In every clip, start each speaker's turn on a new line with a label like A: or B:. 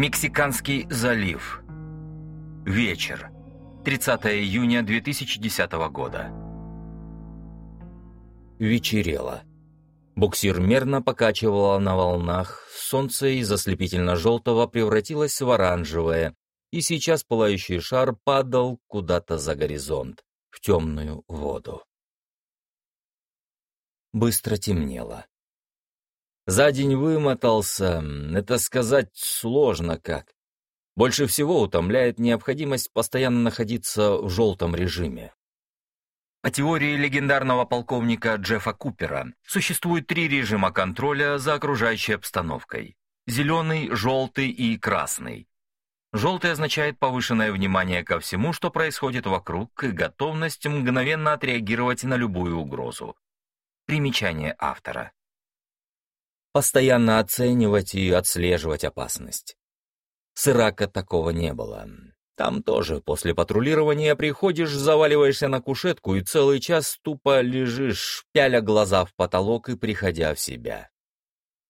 A: Мексиканский залив. Вечер. 30 июня 2010 года. Вечерело. Буксир мерно покачивало на волнах, солнце из ослепительно-желтого превратилось в оранжевое, и сейчас пылающий шар падал куда-то за горизонт, в темную воду. Быстро темнело. За день вымотался, это сказать сложно как. Больше всего утомляет необходимость постоянно находиться в желтом режиме. По теории легендарного полковника Джеффа Купера существует три режима контроля за окружающей обстановкой. Зеленый, желтый и красный. Желтый означает повышенное внимание ко всему, что происходит вокруг, и готовность мгновенно отреагировать на любую угрозу. Примечание автора. Постоянно оценивать и отслеживать опасность. С Ирака такого не было. Там тоже после патрулирования приходишь, заваливаешься на кушетку и целый час тупо лежишь, пяля глаза в потолок и приходя в себя.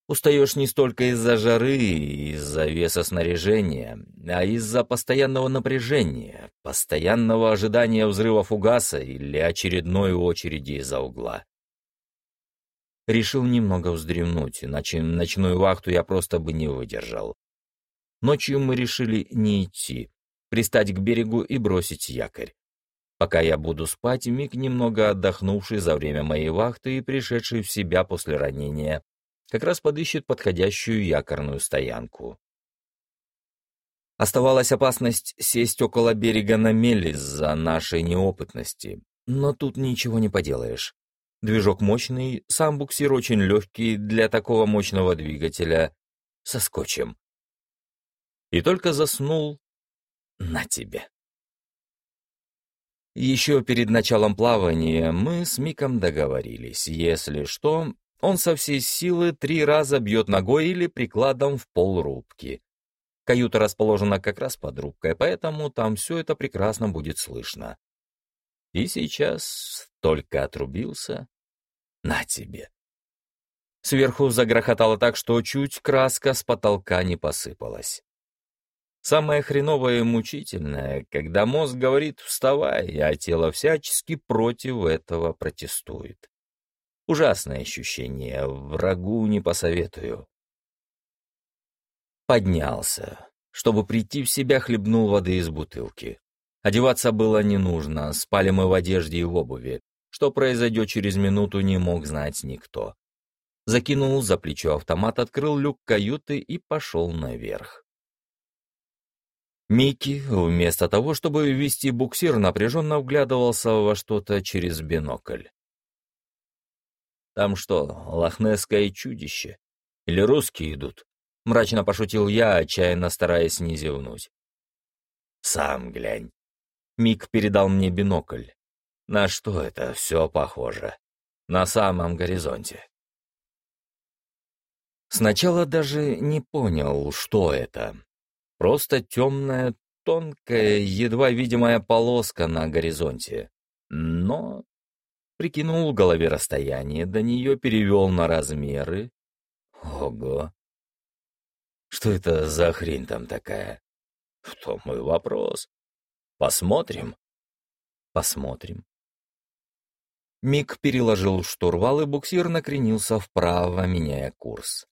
A: Устаешь не столько из-за жары из-за веса снаряжения, а из-за постоянного напряжения, постоянного ожидания взрыва фугаса или очередной очереди из-за угла. Решил немного вздремнуть, иначе ночную вахту я просто бы не выдержал. Ночью мы решили не идти, пристать к берегу и бросить якорь. Пока я буду спать, Миг, немного отдохнувший за время моей вахты и пришедший в себя после ранения, как раз подыщет подходящую якорную стоянку. Оставалась опасность сесть около берега на мель из-за нашей неопытности, но тут ничего не поделаешь. Движок мощный, сам буксир очень легкий для такого мощного двигателя. Соскочим. И только заснул, на тебе. Еще перед началом плавания мы с Миком договорились, если что, он со всей силы три раза бьет ногой или прикладом в пол рубки. Каюта расположена как раз под рубкой, поэтому там все это прекрасно будет слышно. И сейчас только отрубился. На тебе. Сверху загрохотало так, что чуть краска с потолка не посыпалась. Самое хреновое и мучительное, когда мозг говорит «вставай», а тело всячески против этого протестует. Ужасное ощущение, врагу не посоветую. Поднялся. Чтобы прийти в себя, хлебнул воды из бутылки. Одеваться было не нужно, спали мы в одежде и в обуви. Что произойдет через минуту, не мог знать никто. Закинул за плечо автомат, открыл люк каюты и пошел наверх. Микки, вместо того, чтобы вести буксир, напряженно вглядывался во что-то через бинокль. «Там что, лохнесское чудище? Или русские идут?» — мрачно пошутил я, отчаянно стараясь не зевнуть. «Сам глянь». Мик передал мне бинокль. На что это все похоже? На самом горизонте. Сначала даже не понял, что это. Просто темная, тонкая, едва видимая полоска на горизонте. Но прикинул в голове расстояние, до нее перевел на размеры. Ого! Что это за хрень там такая? В том и вопрос. Посмотрим. Посмотрим. Миг переложил штурвал, и буксир накренился вправо, меняя курс.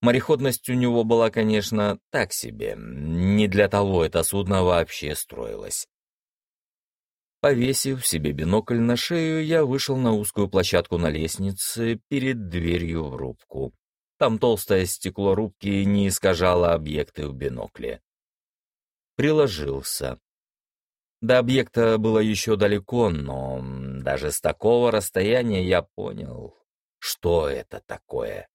A: Мореходность у него была, конечно, так себе. Не для того это судно вообще строилось. Повесив себе бинокль на шею, я вышел на узкую площадку на лестнице перед дверью в рубку. Там толстое стекло рубки не искажало объекты в бинокле. Приложился. До объекта было еще далеко, но даже с такого расстояния я понял, что это такое.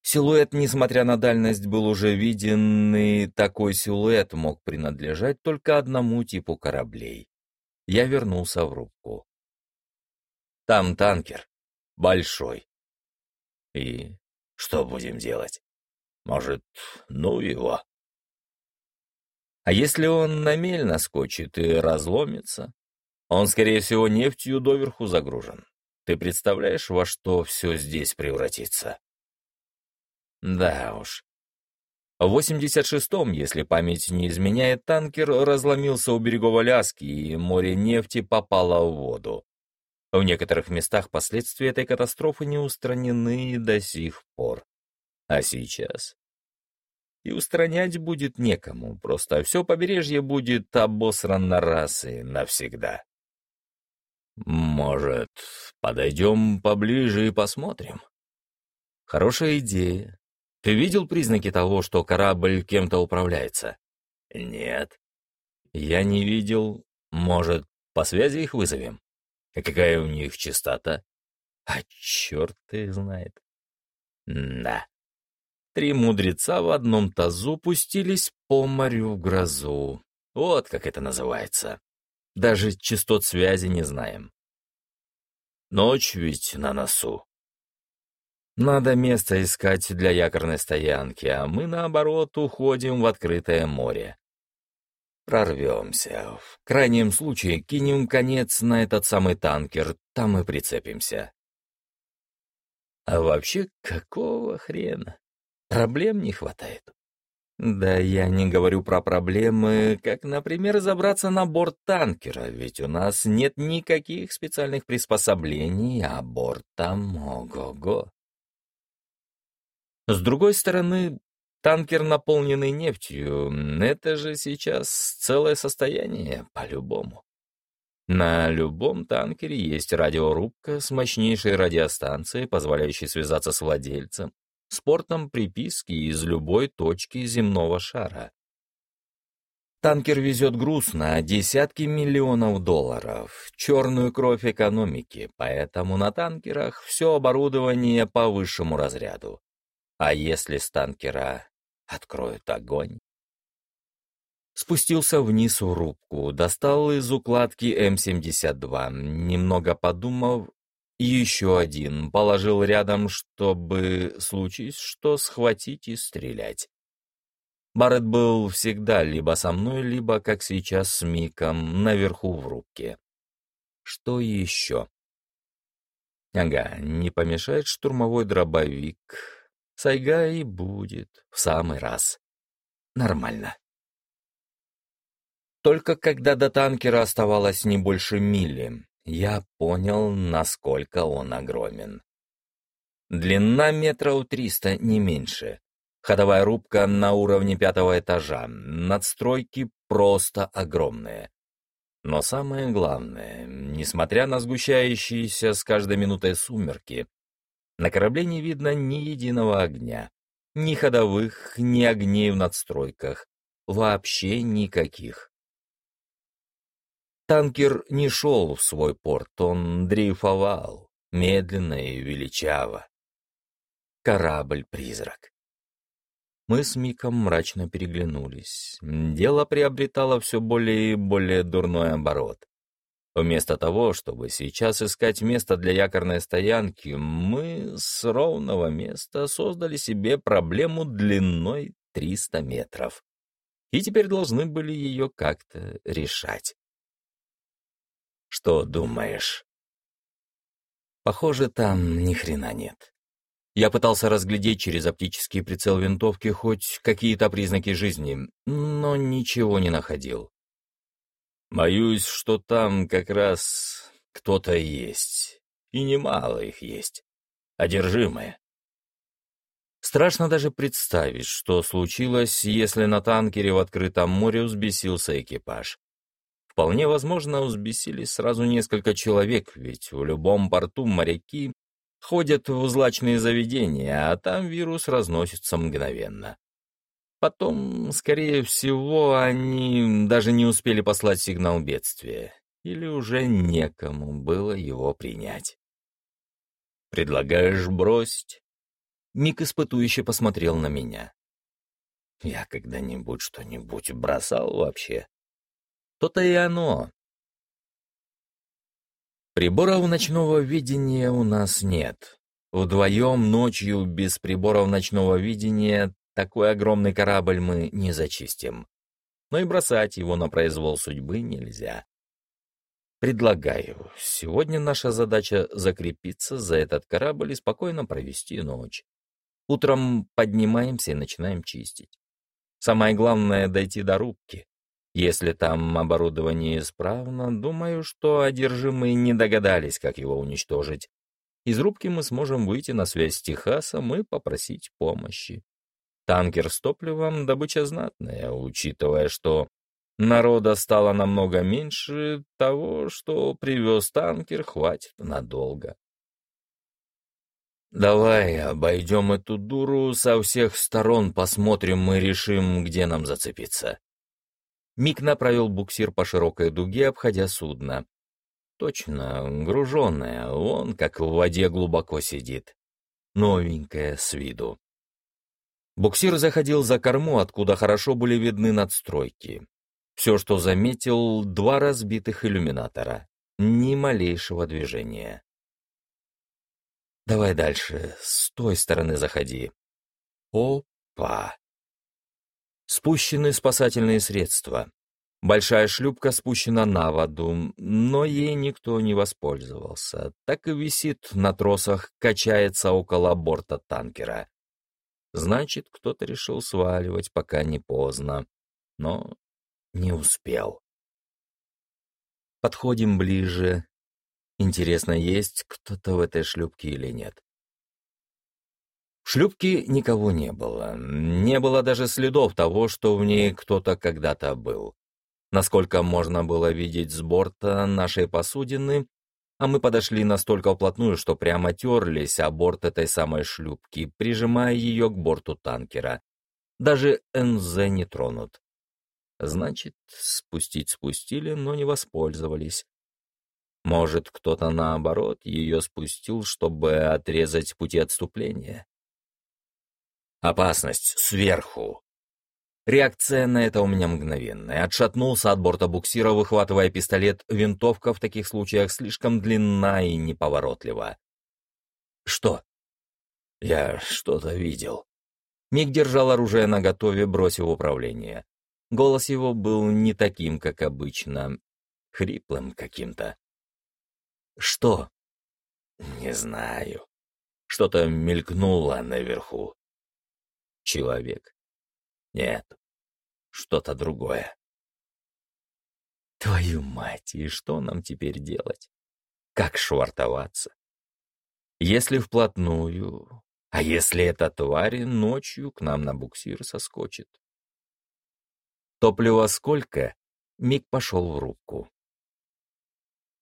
A: Силуэт, несмотря на дальность, был уже виден, и такой силуэт мог принадлежать только одному типу кораблей. Я вернулся в рубку. Там танкер. Большой. И что будем делать? Может, ну его? А если он на мель наскочит и разломится? Он, скорее всего, нефтью доверху загружен. Ты представляешь, во что все здесь превратится? Да уж. В 86-м, если память не изменяет, танкер разломился у берегов Аляски, и море нефти попало в воду. В некоторых местах последствия этой катастрофы не устранены до сих пор. А сейчас? И устранять будет некому, просто все побережье будет обосрано раз и навсегда. Может, подойдем поближе и посмотрим? Хорошая идея. Ты видел признаки того, что корабль кем-то управляется? Нет. Я не видел. Может, по связи их вызовем? А какая у них частота? А черт их знает. Да. Три мудреца в одном тазу пустились по морю в грозу. Вот как это называется. Даже частот связи не знаем. Ночь ведь на носу. Надо место искать для якорной стоянки, а мы, наоборот, уходим в открытое море. Прорвемся. В крайнем случае кинем конец на этот самый танкер, там и прицепимся. А вообще, какого хрена? Проблем не хватает. Да я не говорю про проблемы, как, например, забраться на борт танкера, ведь у нас нет никаких специальных приспособлений, а борт там ого-го. С другой стороны, Танкер, наполненный нефтью, это же сейчас целое состояние, по-любому. На любом танкере есть радиорубка с мощнейшей радиостанцией, позволяющей связаться с владельцем, с портом приписки из любой точки земного шара. Танкер везет груз на десятки миллионов долларов, черную кровь экономики, поэтому на танкерах все оборудование по высшему разряду. А если с танкера откроют огонь? Спустился вниз в рубку, достал из укладки М-72, немного подумав, еще один положил рядом, чтобы, случись что, схватить и стрелять. Барретт был всегда либо со мной, либо, как сейчас, с Миком, наверху в рубке. Что еще? Ага, не помешает штурмовой дробовик, Сайга и будет в самый раз. Нормально. Только когда до танкера оставалось не больше мили, я понял, насколько он огромен. Длина метров триста, не меньше. Ходовая рубка на уровне пятого этажа, надстройки просто огромные. Но самое главное, несмотря на сгущающиеся с каждой минутой сумерки, на корабле не видно ни единого огня, ни ходовых, ни огней в надстройках, вообще никаких. Танкер не шел в свой порт, он дрейфовал, медленно и величаво. Корабль-призрак. Мы с Миком мрачно переглянулись. Дело приобретало все более и более дурной оборот. Вместо того, чтобы сейчас искать место для якорной стоянки, мы с ровного места создали себе проблему длиной 300 метров. И теперь должны были ее как-то решать. Что думаешь? Похоже, там ни хрена нет. Я пытался разглядеть через оптический прицел винтовки хоть какие-то признаки жизни, но ничего не находил. Боюсь, что там как раз кто-то есть. И немало их есть. Одержимые. Страшно даже представить, что случилось, если на танкере в открытом море взбесился экипаж. Вполне возможно, взбесились сразу несколько человек, ведь в любом порту моряки ходят в злачные заведения, а там вирус разносится мгновенно. Потом, скорее всего, они даже не успели послать сигнал бедствия, или уже некому было его принять. «Предлагаешь бросить?» Мик испытующе посмотрел на меня. «Я когда-нибудь что-нибудь бросал вообще?» «То-то и оно. Приборов ночного видения у нас нет. Вдвоем ночью без приборов ночного видения такой огромный корабль мы не зачистим. Но и бросать его на произвол судьбы нельзя. Предлагаю, сегодня наша задача закрепиться за этот корабль и спокойно провести ночь. Утром поднимаемся и начинаем чистить. Самое главное — дойти до рубки. Если там оборудование исправно, думаю, что одержимые не догадались, как его уничтожить. Из рубки мы сможем выйти на связь с Техасом и попросить помощи. Танкер с топливом — добыча знатная, учитывая, что народа стало намного меньше, того, что привез танкер, хватит надолго. «Давай обойдем эту дуру со всех сторон, посмотрим и решим, где нам зацепиться». Мик направил буксир по широкой дуге, обходя судно. Точно, груженная, он как в воде глубоко сидит. Новенькая с виду. Буксир заходил за корму, откуда хорошо были видны надстройки. Все, что заметил, два разбитых иллюминатора. Ни малейшего движения. Давай дальше, с той стороны заходи. Опа! Спущены спасательные средства. Большая шлюпка спущена на воду, но ей никто не воспользовался. Так и висит на тросах, качается около борта танкера. Значит, кто-то решил сваливать, пока не поздно. Но не успел. Подходим ближе, Интересно, есть кто-то в этой шлюпке или нет? В шлюпке никого не было. Не было даже следов того, что в ней кто-то когда-то был. Насколько можно было видеть с борта нашей посудины, а мы подошли настолько вплотную, что прямо терлись о борт этой самой шлюпки, прижимая ее к борту танкера. Даже НЗ не тронут. Значит, спустить спустили, но не воспользовались. Может, кто-то наоборот ее спустил, чтобы отрезать пути отступления? Опасность сверху. Реакция на это у меня мгновенная. Отшатнулся от борта буксира, выхватывая пистолет. Винтовка в таких случаях слишком длинна и неповоротлива. Что? Я что-то видел. Миг держал оружие наготове, бросив управление. Голос его был не таким, как обычно, хриплым каким-то. Что? Не знаю. Что-то мелькнуло наверху. Человек? Нет. Что-то другое. Твою мать, и что нам теперь делать? Как швартоваться? Если вплотную, а если эта тварь ночью к нам на буксир соскочит? Топлива сколько? Миг пошел в рубку.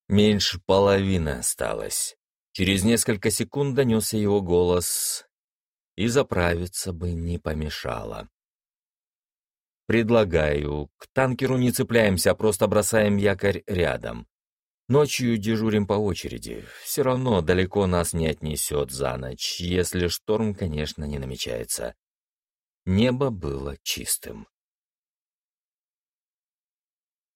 A: Меньше половины осталось. Через несколько секунд донесся его голос, и заправиться бы не помешало. Предлагаю, к танкеру не цепляемся, а просто бросаем якорь рядом. Ночью дежурим по очереди. Все равно далеко нас не отнесет за ночь, если шторм, конечно, не намечается. Небо было чистым.